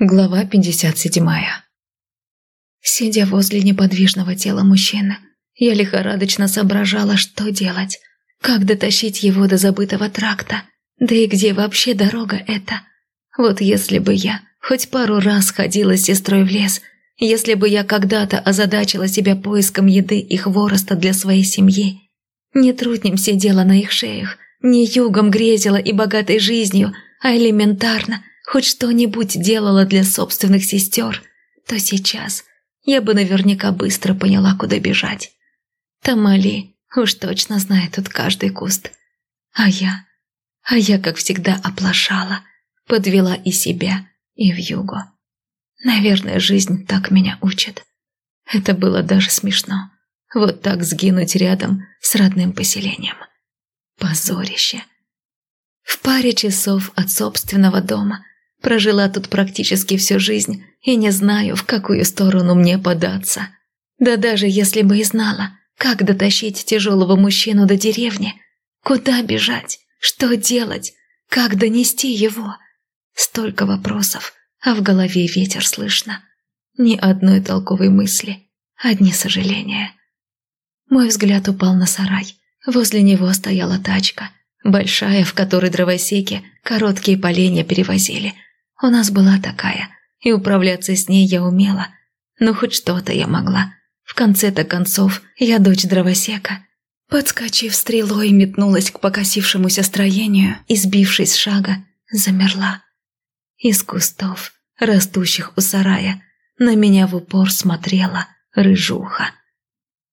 Глава 57 Сидя возле неподвижного тела мужчины, я лихорадочно соображала, что делать. Как дотащить его до забытого тракта? Да и где вообще дорога эта? Вот если бы я хоть пару раз ходила с сестрой в лес, если бы я когда-то озадачила себя поиском еды и хвороста для своей семьи, не труднем сидела на их шеях, не югом грезила и богатой жизнью, а элементарно – хоть что-нибудь делала для собственных сестер, то сейчас я бы наверняка быстро поняла, куда бежать. Тамали уж точно знает тут каждый куст. А я... А я, как всегда, оплошала, подвела и себя, и в юго. Наверное, жизнь так меня учит. Это было даже смешно. Вот так сгинуть рядом с родным поселением. Позорище. В паре часов от собственного дома Прожила тут практически всю жизнь и не знаю, в какую сторону мне податься. Да даже если бы и знала, как дотащить тяжелого мужчину до деревни, куда бежать, что делать, как донести его. Столько вопросов, а в голове ветер слышно. Ни одной толковой мысли, одни сожаления. Мой взгляд упал на сарай. Возле него стояла тачка, большая, в которой дровосеки короткие поленья перевозили – у нас была такая, и управляться с ней я умела. Но хоть что-то я могла. В конце-то концов, я дочь дровосека. Подскочив стрелой, метнулась к покосившемуся строению и, сбившись с шага, замерла. Из кустов, растущих у сарая, на меня в упор смотрела рыжуха.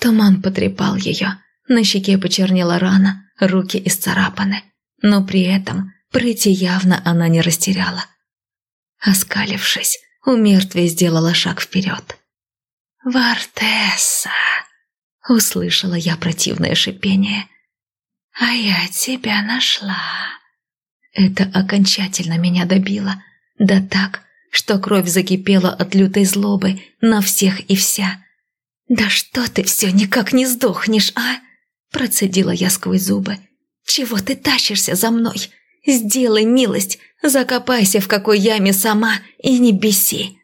Туман потрепал ее, на щеке почернела рана, руки исцарапаны. Но при этом прыти явно она не растеряла. Оскалившись, у сделала шаг вперед. «Вартесса!» — услышала я противное шипение. «А я тебя нашла!» Это окончательно меня добило, да так, что кровь закипела от лютой злобы на всех и вся. «Да что ты все никак не сдохнешь, а?» Процедила я сквозь зубы. «Чего ты тащишься за мной? Сделай милость, закопайся в какой яме сама и не беси».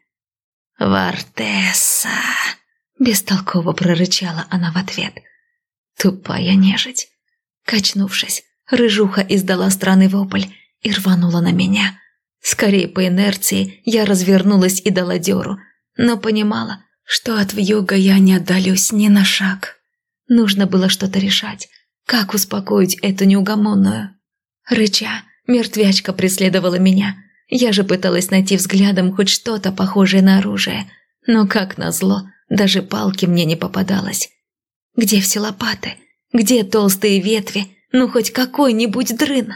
«Вартесса!» – бестолково прорычала она в ответ. «Тупая нежить». Качнувшись, рыжуха издала странный вопль и рванула на меня. Скорее по инерции я развернулась и дала дёру, но понимала, что от вьюга я не отдалюсь ни на шаг. Нужно было что-то решать, как успокоить эту неугомонную. Рыча, Мертвячка преследовала меня. Я же пыталась найти взглядом хоть что-то похожее на оружие. Но, как назло, даже палки мне не попадалось. Где все лопаты? Где толстые ветви? Ну, хоть какой-нибудь дрын?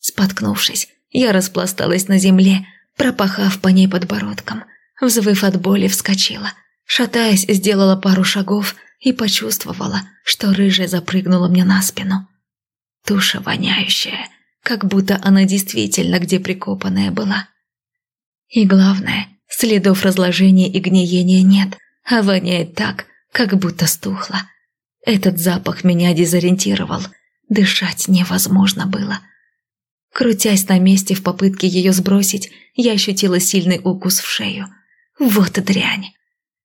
Споткнувшись, я распласталась на земле, пропахав по ней подбородком. Взвыв от боли, вскочила. Шатаясь, сделала пару шагов и почувствовала, что рыжая запрыгнула мне на спину. Туша воняющая – как будто она действительно где прикопанная была. И главное, следов разложения и гниения нет, а воняет так, как будто стухло. Этот запах меня дезориентировал, дышать невозможно было. Крутясь на месте в попытке ее сбросить, я ощутила сильный укус в шею. Вот дрянь!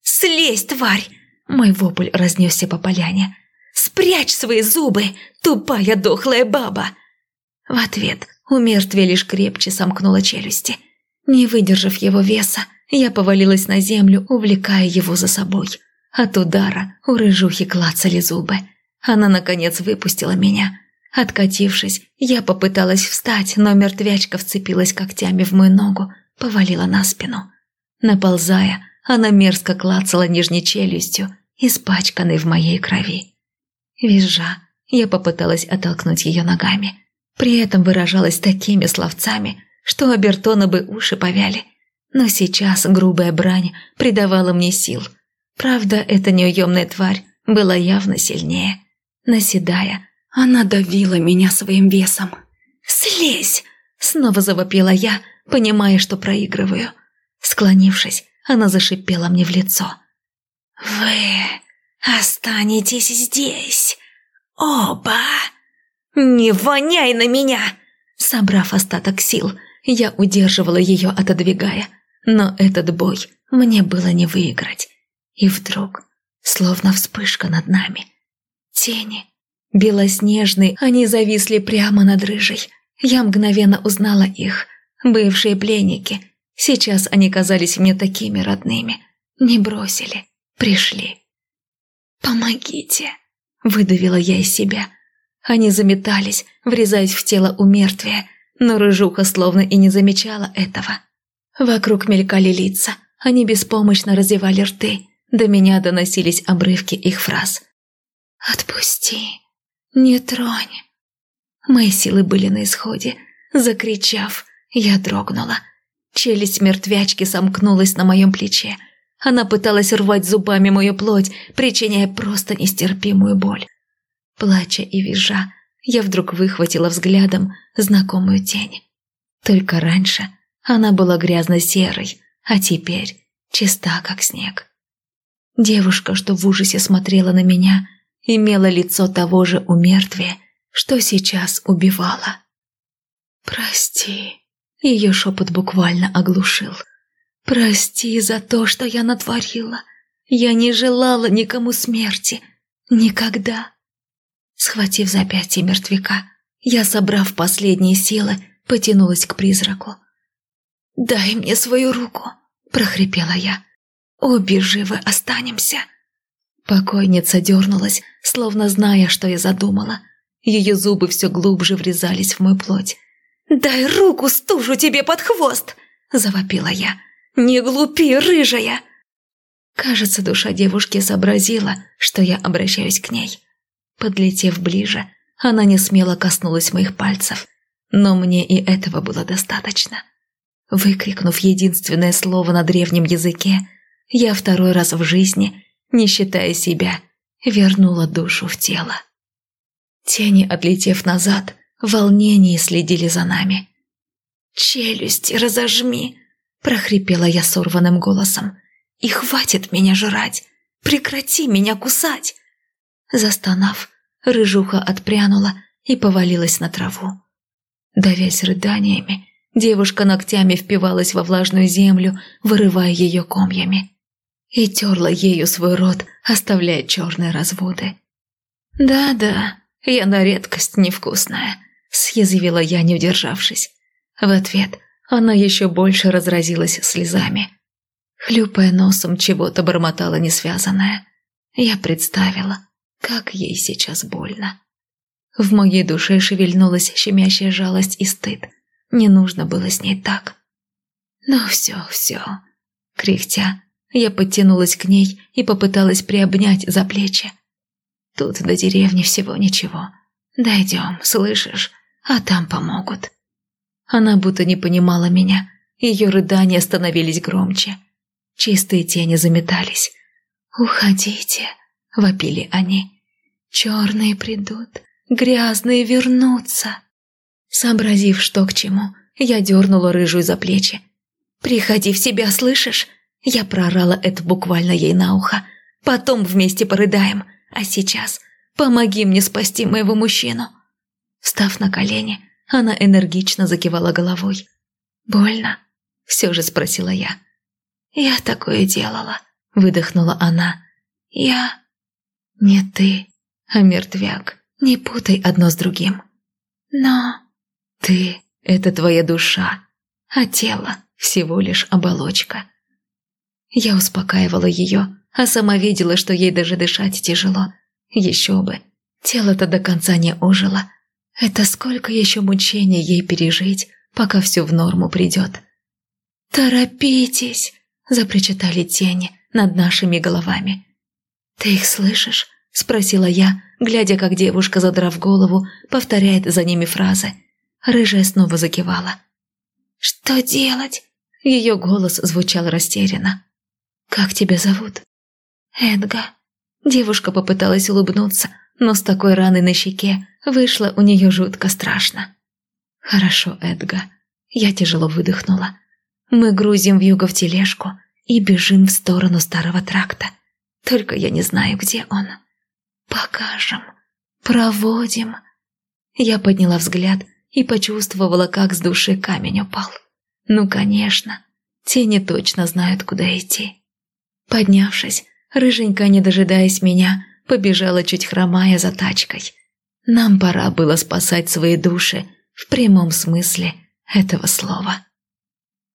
«Слезь, тварь!» Мой вопль разнесся по поляне. «Спрячь свои зубы, тупая дохлая баба!» В ответ у мертвия лишь крепче сомкнула челюсти. Не выдержав его веса, я повалилась на землю, увлекая его за собой. От удара у рыжухи клацали зубы. Она, наконец, выпустила меня. Откатившись, я попыталась встать, но мертвячка вцепилась когтями в мою ногу, повалила на спину. Наползая, она мерзко клацала нижней челюстью, испачканной в моей крови. Визжа, я попыталась оттолкнуть ее ногами – при этом выражалась такими словцами, что у Бертона бы уши повяли. Но сейчас грубая брань придавала мне сил. Правда, эта неуемная тварь была явно сильнее. Наседая, она давила меня своим весом. «Слезь!» – снова завопила я, понимая, что проигрываю. Склонившись, она зашипела мне в лицо. «Вы останетесь здесь, оба!» «Не воняй на меня!» Собрав остаток сил, я удерживала ее, отодвигая. Но этот бой мне было не выиграть. И вдруг, словно вспышка над нами, тени, белоснежные, они зависли прямо над рыжей. Я мгновенно узнала их, бывшие пленники. Сейчас они казались мне такими родными. Не бросили, пришли. «Помогите!» – выдавила я из себя. Они заметались, врезаясь в тело у мертвия, но рыжуха словно и не замечала этого. Вокруг мелькали лица, они беспомощно разевали рты, до меня доносились обрывки их фраз. «Отпусти! Не тронь!» Мои силы были на исходе. Закричав, я дрогнула. Челюсть мертвячки сомкнулась на моем плече. Она пыталась рвать зубами мою плоть, причиняя просто нестерпимую боль. Плача и визжа, я вдруг выхватила взглядом знакомую тень. Только раньше она была грязно-серой, а теперь чиста, как снег. Девушка, что в ужасе смотрела на меня, имела лицо того же умертвия, что сейчас убивала. «Прости», — ее шепот буквально оглушил. «Прости за то, что я натворила. Я не желала никому смерти. Никогда». Схватив запястье мертвяка, я, собрав последние силы, потянулась к призраку. «Дай мне свою руку», – прохрипела я. «Обе живы останемся». Покойница дернулась, словно зная, что я задумала. Ее зубы все глубже врезались в мою плоть. «Дай руку, стужу тебе под хвост!» – завопила я. «Не глупи, рыжая!» Кажется, душа девушки сообразила, что я обращаюсь к ней. Подлетев ближе, она не смело коснулась моих пальцев, но мне и этого было достаточно. Выкрикнув единственное слово на древнем языке, я второй раз в жизни, не считая себя, вернула душу в тело. Тени, отлетев назад, в волнении следили за нами. «Челюсти разожми!» – прохрипела я сорванным голосом. «И хватит меня жрать! Прекрати меня кусать!» Застонав, рыжуха отпрянула и повалилась на траву. Давясь рыданиями, Девушка ногтями впивалась во влажную землю, вырывая ее комьями. И терла ею свой рот, оставляя черные разводы. «Да-да, я на редкость невкусная», – съязвила я, не удержавшись. В ответ она еще больше разразилась слезами. Хлюпая носом, чего-то бормотала несвязанное. Я представила, как ей сейчас больно. В моей душе шевельнулась щемящая жалость и стыд. Не нужно было с ней так. Ну все, все. Кряхтя, я подтянулась к ней и попыталась приобнять за плечи. Тут до деревни всего ничего. Дойдем, слышишь? А там помогут. Она будто не понимала меня. Ее рыдания становились громче. Чистые тени заметались. «Уходите», — вопили они. «Черные придут, грязные вернутся». Сообразив, что к чему, я дернула рыжую за плечи. «Приходи в себя, слышишь?» Я прорала это буквально ей на ухо. «Потом вместе порыдаем. А сейчас помоги мне спасти моего мужчину». Став на колени, она энергично закивала головой. «Больно?» – все же спросила я. «Я такое делала», – выдохнула она. «Я...» «Не ты, а мертвяк. Не путай одно с другим». «Но...» Ты — это твоя душа, а тело — всего лишь оболочка. Я успокаивала ее, а сама видела, что ей даже дышать тяжело. Еще бы, тело-то до конца не ожило. Это сколько еще мучений ей пережить, пока все в норму придет. «Торопитесь!» – запричитали тени над нашими головами. «Ты их слышишь?» – спросила я, глядя, как девушка, задрав голову, повторяет за ними фразы – Рыжая снова закивала. «Что делать?» Ее голос звучал растерянно. «Как тебя зовут?» «Эдга». Девушка попыталась улыбнуться, но с такой раной на щеке вышло у нее жутко страшно. «Хорошо, Эдга». Я тяжело выдохнула. «Мы грузим вьюга в тележку и бежим в сторону старого тракта. Только я не знаю, где он. Покажем. Проводим». Я подняла взгляд и почувствовала, как с души камень упал. Ну, конечно. Тени точно знают, куда идти. Поднявшись, рыженька, не дожидаясь меня, побежала чуть хромая за тачкой. Нам пора было спасать свои души в прямом смысле этого слова.